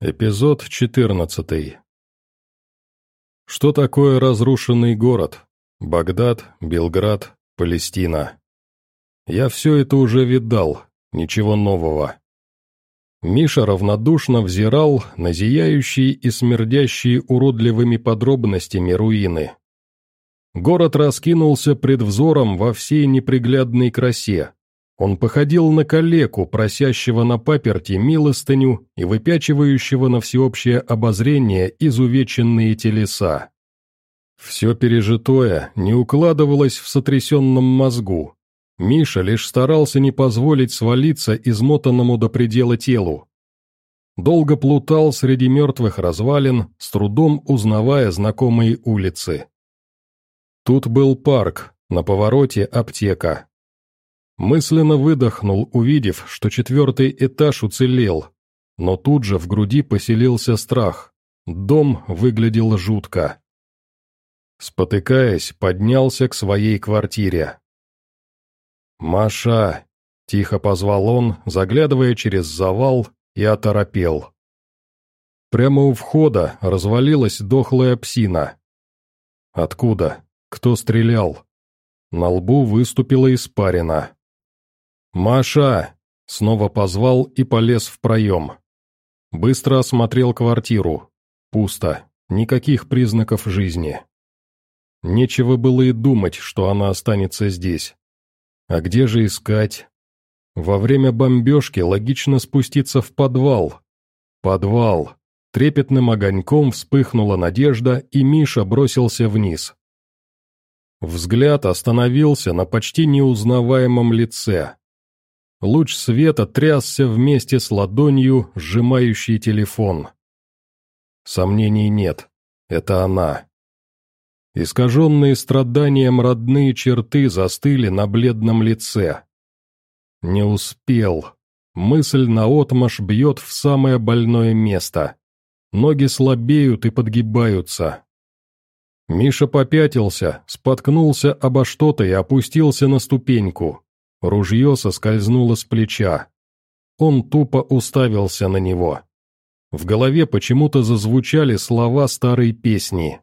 Эпизод 14. Что такое разрушенный город? Багдад, Белград, Палестина. Я все это уже видал, ничего нового. Миша равнодушно взирал на зияющие и смердящие уродливыми подробностями руины. Город раскинулся пред взором во всей неприглядной красе, он походил на калеку, просящего на паперти милостыню и выпячивающего на всеобщее обозрение изувеченные телеса. Все пережитое не укладывалось в сотрясенном мозгу. Миша лишь старался не позволить свалиться измотанному до предела телу. Долго плутал среди мертвых развалин, с трудом узнавая знакомые улицы. Тут был парк, на повороте аптека, Мысленно выдохнул, увидев, что четвертый этаж уцелел, но тут же в груди поселился страх. Дом выглядел жутко. Спотыкаясь, поднялся к своей квартире. «Маша!» — тихо позвал он, заглядывая через завал, и оторопел. Прямо у входа развалилась дохлая псина. Откуда? Кто стрелял? На лбу выступила испарина. «Маша!» — снова позвал и полез в проем. Быстро осмотрел квартиру. Пусто. Никаких признаков жизни. Нечего было и думать, что она останется здесь. А где же искать? Во время бомбежки логично спуститься в подвал. Подвал. Трепетным огоньком вспыхнула надежда, и Миша бросился вниз. Взгляд остановился на почти неузнаваемом лице. Луч света трясся вместе с ладонью, сжимающей телефон. Сомнений нет, это она. Искаженные страданием родные черты застыли на бледном лице. Не успел. Мысль наотмашь бьет в самое больное место. Ноги слабеют и подгибаются. Миша попятился, споткнулся обо что-то и опустился на ступеньку. Ружье соскользнуло с плеча. Он тупо уставился на него. В голове почему-то зазвучали слова старой песни.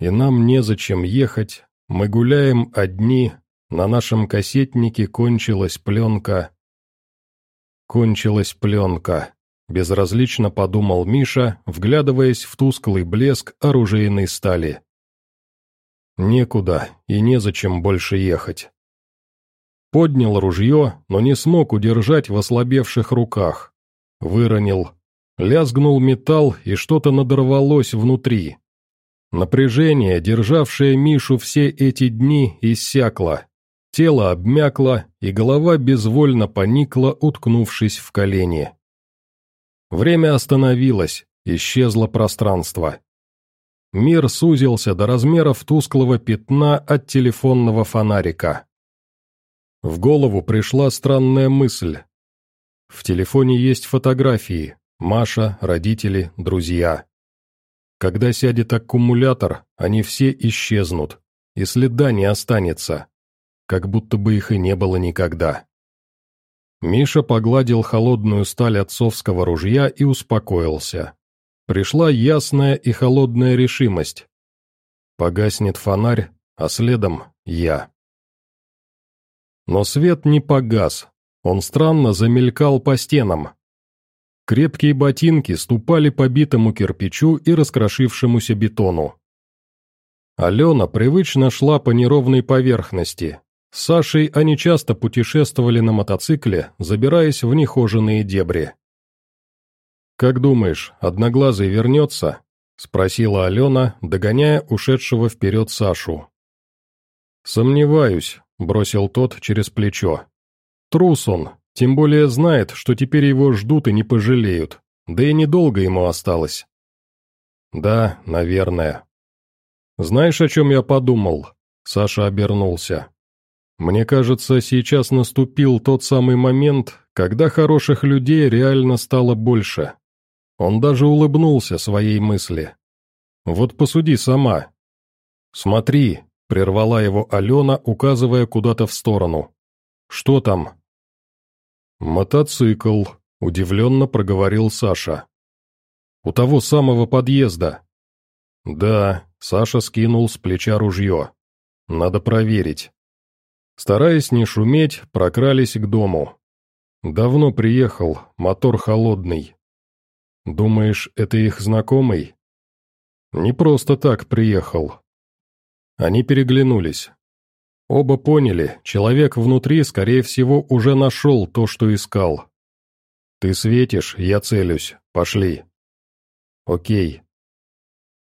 «И нам незачем ехать, мы гуляем одни, на нашем кассетнике кончилась пленка». «Кончилась пленка», — безразлично подумал Миша, вглядываясь в тусклый блеск оружейной стали. «Некуда и незачем больше ехать». Поднял ружье, но не смог удержать в ослабевших руках. Выронил. Лязгнул металл, и что-то надорвалось внутри. Напряжение, державшее Мишу все эти дни, иссякло. Тело обмякло, и голова безвольно поникла, уткнувшись в колени. Время остановилось, исчезло пространство. Мир сузился до размеров тусклого пятна от телефонного фонарика. В голову пришла странная мысль. В телефоне есть фотографии, Маша, родители, друзья. Когда сядет аккумулятор, они все исчезнут, и следа не останется, как будто бы их и не было никогда. Миша погладил холодную сталь отцовского ружья и успокоился. Пришла ясная и холодная решимость. Погаснет фонарь, а следом я. Но свет не погас, он странно замелькал по стенам. Крепкие ботинки ступали по битому кирпичу и раскрошившемуся бетону. Алена привычно шла по неровной поверхности. С Сашей они часто путешествовали на мотоцикле, забираясь в нехоженные дебри. «Как думаешь, Одноглазый вернется?» — спросила Алена, догоняя ушедшего вперед Сашу. «Сомневаюсь», — бросил тот через плечо. «Трус он, тем более знает, что теперь его ждут и не пожалеют, да и недолго ему осталось». «Да, наверное». «Знаешь, о чем я подумал?» Саша обернулся. «Мне кажется, сейчас наступил тот самый момент, когда хороших людей реально стало больше». Он даже улыбнулся своей мысли. «Вот посуди сама. Смотри, Прервала его Алена, указывая куда-то в сторону. «Что там?» «Мотоцикл», — удивленно проговорил Саша. У того самого подъезда». «Да», — Саша скинул с плеча ружье. «Надо проверить». Стараясь не шуметь, прокрались к дому. «Давно приехал, мотор холодный». «Думаешь, это их знакомый?» «Не просто так приехал». Они переглянулись. Оба поняли, человек внутри, скорее всего, уже нашел то, что искал. «Ты светишь, я целюсь. Пошли». «Окей».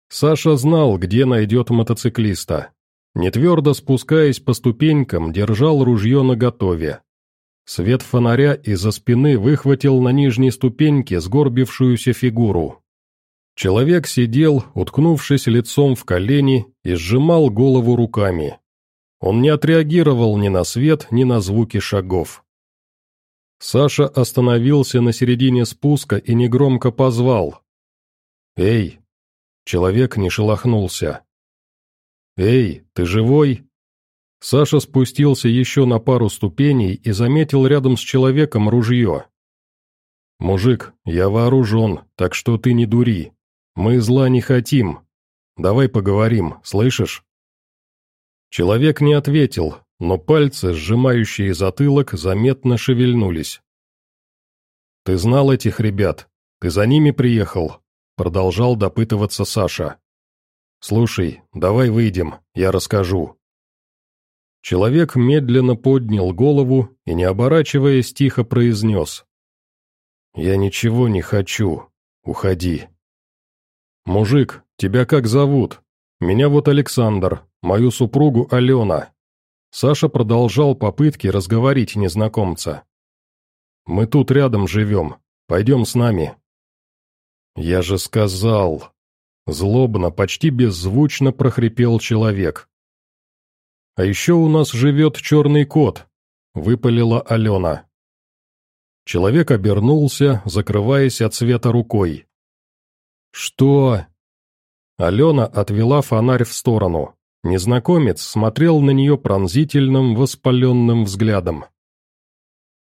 Саша знал, где найдет мотоциклиста. Нетвердо спускаясь по ступенькам, держал ружье наготове. Свет фонаря из-за спины выхватил на нижней ступеньке сгорбившуюся фигуру. Человек сидел, уткнувшись лицом в колени, и сжимал голову руками. Он не отреагировал ни на свет, ни на звуки шагов. Саша остановился на середине спуска и негромко позвал. «Эй!» Человек не шелохнулся. «Эй, ты живой?» Саша спустился еще на пару ступеней и заметил рядом с человеком ружье. «Мужик, я вооружен, так что ты не дури. Мы зла не хотим. Давай поговорим, слышишь?» Человек не ответил, но пальцы, сжимающие затылок, заметно шевельнулись. «Ты знал этих ребят? Ты за ними приехал?» Продолжал допытываться Саша. «Слушай, давай выйдем, я расскажу». Человек медленно поднял голову и, не оборачиваясь, тихо произнес. «Я ничего не хочу. Уходи». «Мужик, тебя как зовут?» «Меня вот Александр, мою супругу Алена». Саша продолжал попытки разговорить незнакомца. «Мы тут рядом живем. Пойдем с нами». «Я же сказал...» Злобно, почти беззвучно прохрипел человек. «А еще у нас живет черный кот», — выпалила Алена. Человек обернулся, закрываясь от света рукой. «Что?» Алена отвела фонарь в сторону. Незнакомец смотрел на нее пронзительным, воспаленным взглядом.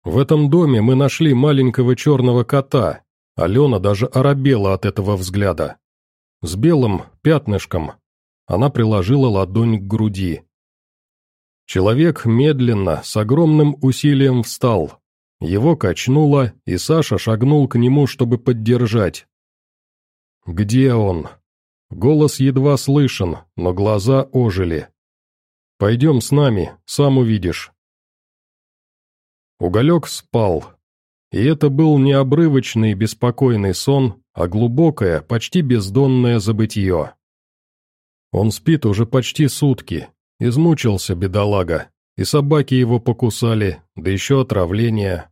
«В этом доме мы нашли маленького черного кота. Алена даже оробела от этого взгляда. С белым пятнышком. Она приложила ладонь к груди. Человек медленно, с огромным усилием встал. Его качнуло, и Саша шагнул к нему, чтобы поддержать. «Где он?» Голос едва слышен, но глаза ожили. «Пойдем с нами, сам увидишь». Уголек спал. И это был не обрывочный беспокойный сон, а глубокое, почти бездонное забытье. Он спит уже почти сутки, измучился бедолага, и собаки его покусали, да еще отравление.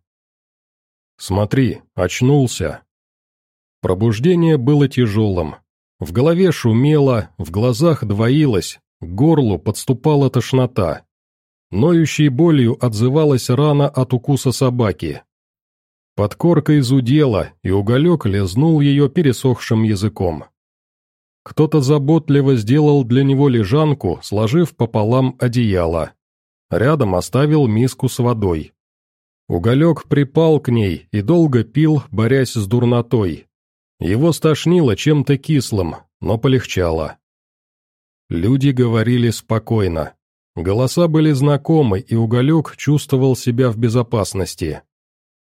«Смотри, очнулся». Пробуждение было тяжелым, в голове шумело, в глазах двоилось, к горлу подступала тошнота. Ноющей болью отзывалась рана от укуса собаки. Под коркой зудела, и уголек лизнул ее пересохшим языком. Кто-то заботливо сделал для него лежанку, сложив пополам одеяло. Рядом оставил миску с водой. Уголек припал к ней и долго пил, борясь с дурнотой. Его стошнило чем-то кислым, но полегчало. Люди говорили спокойно. Голоса были знакомы, и Уголек чувствовал себя в безопасности.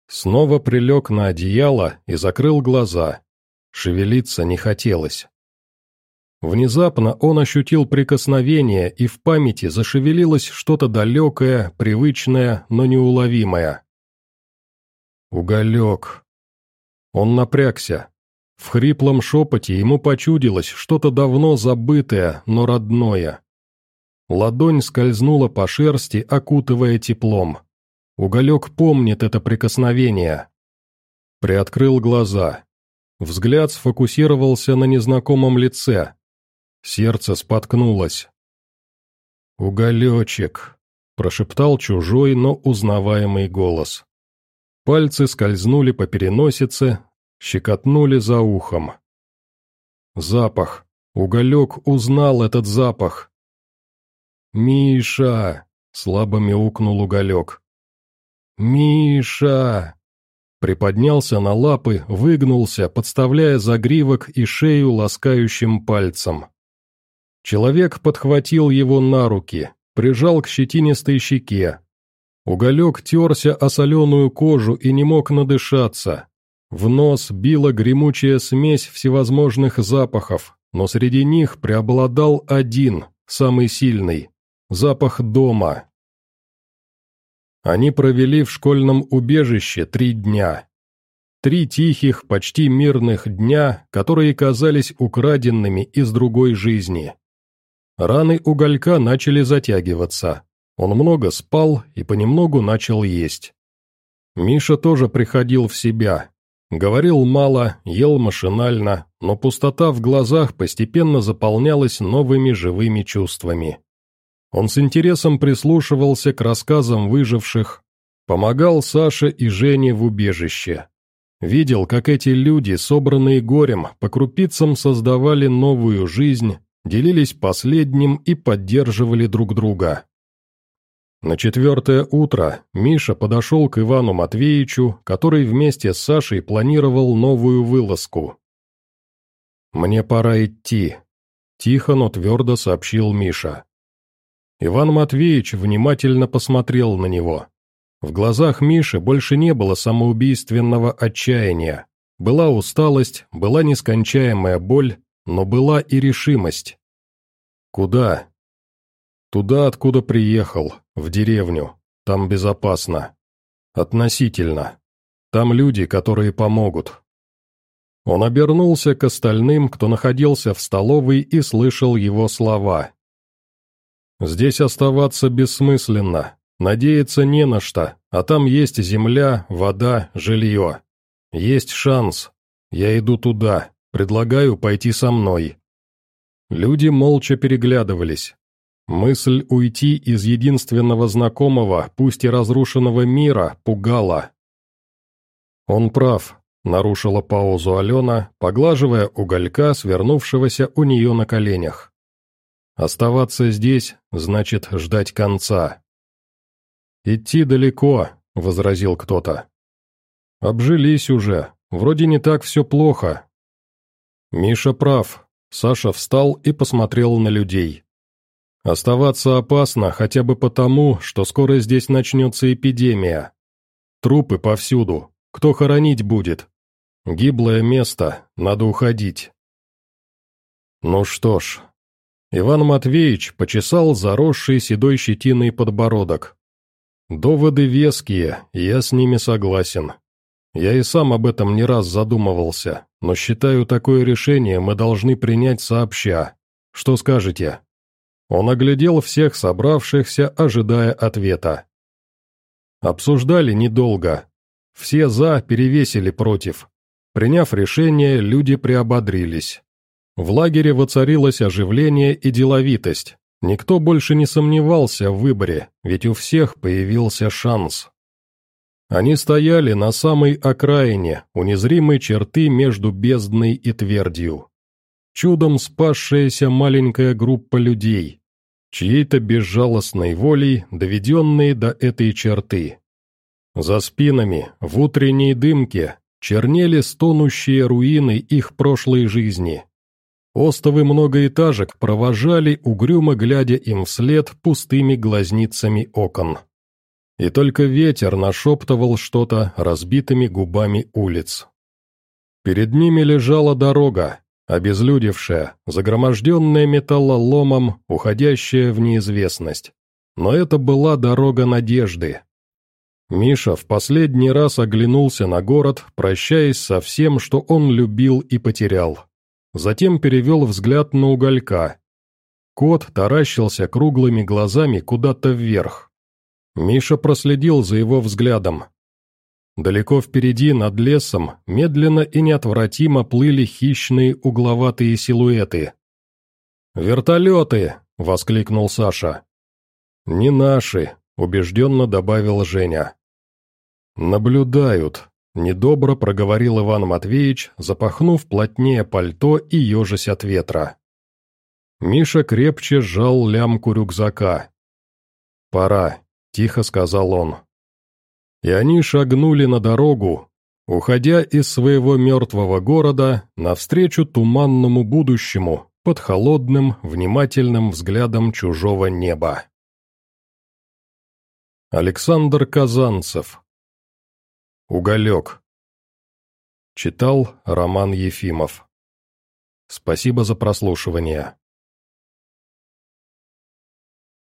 Снова прилег на одеяло и закрыл глаза. Шевелиться не хотелось. Внезапно он ощутил прикосновение, и в памяти зашевелилось что-то далекое, привычное, но неуловимое. Уголек. Он напрягся. В хриплом шепоте ему почудилось что-то давно забытое, но родное. Ладонь скользнула по шерсти, окутывая теплом. Уголек помнит это прикосновение. Приоткрыл глаза. Взгляд сфокусировался на незнакомом лице. Сердце споткнулось. «Уголечек», — прошептал чужой, но узнаваемый голос. Пальцы скользнули по переносице, щекотнули за ухом. Запах. Уголек узнал этот запах. «Миша!» — слабо мяукнул уголек. «Миша!» приподнялся на лапы, выгнулся, подставляя загривок и шею ласкающим пальцем. Человек подхватил его на руки, прижал к щетинистой щеке. Уголек терся о соленую кожу и не мог надышаться. В нос била гремучая смесь всевозможных запахов, но среди них преобладал один, самый сильный – запах дома. Они провели в школьном убежище три дня. Три тихих, почти мирных дня, которые казались украденными из другой жизни. Раны уголька начали затягиваться. Он много спал и понемногу начал есть. Миша тоже приходил в себя. Говорил мало, ел машинально, но пустота в глазах постепенно заполнялась новыми живыми чувствами. Он с интересом прислушивался к рассказам выживших, помогал Саше и Жене в убежище. Видел, как эти люди, собранные горем, по крупицам создавали новую жизнь, делились последним и поддерживали друг друга. На четвертое утро Миша подошел к Ивану Матвеевичу, который вместе с Сашей планировал новую вылазку. «Мне пора идти», — тихо, но твердо сообщил Миша. Иван Матвеевич внимательно посмотрел на него. В глазах Миши больше не было самоубийственного отчаяния. Была усталость, была нескончаемая боль, но была и решимость. «Куда?» «Туда, откуда приехал, в деревню. Там безопасно. Относительно. Там люди, которые помогут». Он обернулся к остальным, кто находился в столовой и слышал его слова. «Здесь оставаться бессмысленно, надеяться не на что, а там есть земля, вода, жилье. Есть шанс. Я иду туда, предлагаю пойти со мной». Люди молча переглядывались. Мысль уйти из единственного знакомого, пусть и разрушенного мира, пугала. «Он прав», — нарушила паузу Алена, поглаживая уголька, свернувшегося у нее на коленях. «Оставаться здесь значит ждать конца». «Идти далеко», — возразил кто-то. «Обжились уже, вроде не так все плохо». Миша прав, Саша встал и посмотрел на людей. Оставаться опасно хотя бы потому, что скоро здесь начнется эпидемия. Трупы повсюду. Кто хоронить будет? Гиблое место, надо уходить. Ну что ж. Иван Матвеевич почесал заросший седой щетиной подбородок. Доводы веские, я с ними согласен. Я и сам об этом не раз задумывался, но считаю, такое решение мы должны принять сообща. Что скажете?» Он оглядел всех собравшихся, ожидая ответа. Обсуждали недолго. Все «за» перевесили против. Приняв решение, люди приободрились. В лагере воцарилось оживление и деловитость. Никто больше не сомневался в выборе, ведь у всех появился шанс. Они стояли на самой окраине, у незримой черты между бездной и твердью. Чудом спасшаяся маленькая группа людей, чьей-то безжалостной волей, доведенные до этой черты. За спинами, в утренней дымке, чернели стонущие руины их прошлой жизни. Остовы многоэтажек провожали, угрюмо глядя им вслед пустыми глазницами окон. И только ветер нашептывал что-то разбитыми губами улиц. Перед ними лежала дорога, обезлюдевшая, загроможденная металлоломом, уходящая в неизвестность. Но это была дорога надежды. Миша в последний раз оглянулся на город, прощаясь со всем, что он любил и потерял. Затем перевел взгляд на уголька. Кот таращился круглыми глазами куда-то вверх. Миша проследил за его взглядом. Далеко впереди, над лесом, медленно и неотвратимо плыли хищные угловатые силуэты. «Вертолеты!» — воскликнул Саша. «Не наши», — убежденно добавил Женя. «Наблюдают», — недобро проговорил Иван Матвеевич, запахнув плотнее пальто и ежась от ветра. Миша крепче сжал лямку рюкзака. «Пора», тихо сказал он. И они шагнули на дорогу, уходя из своего мертвого города навстречу туманному будущему под холодным, внимательным взглядом чужого неба. Александр Казанцев «Уголек» Читал Роман Ефимов Спасибо за прослушивание.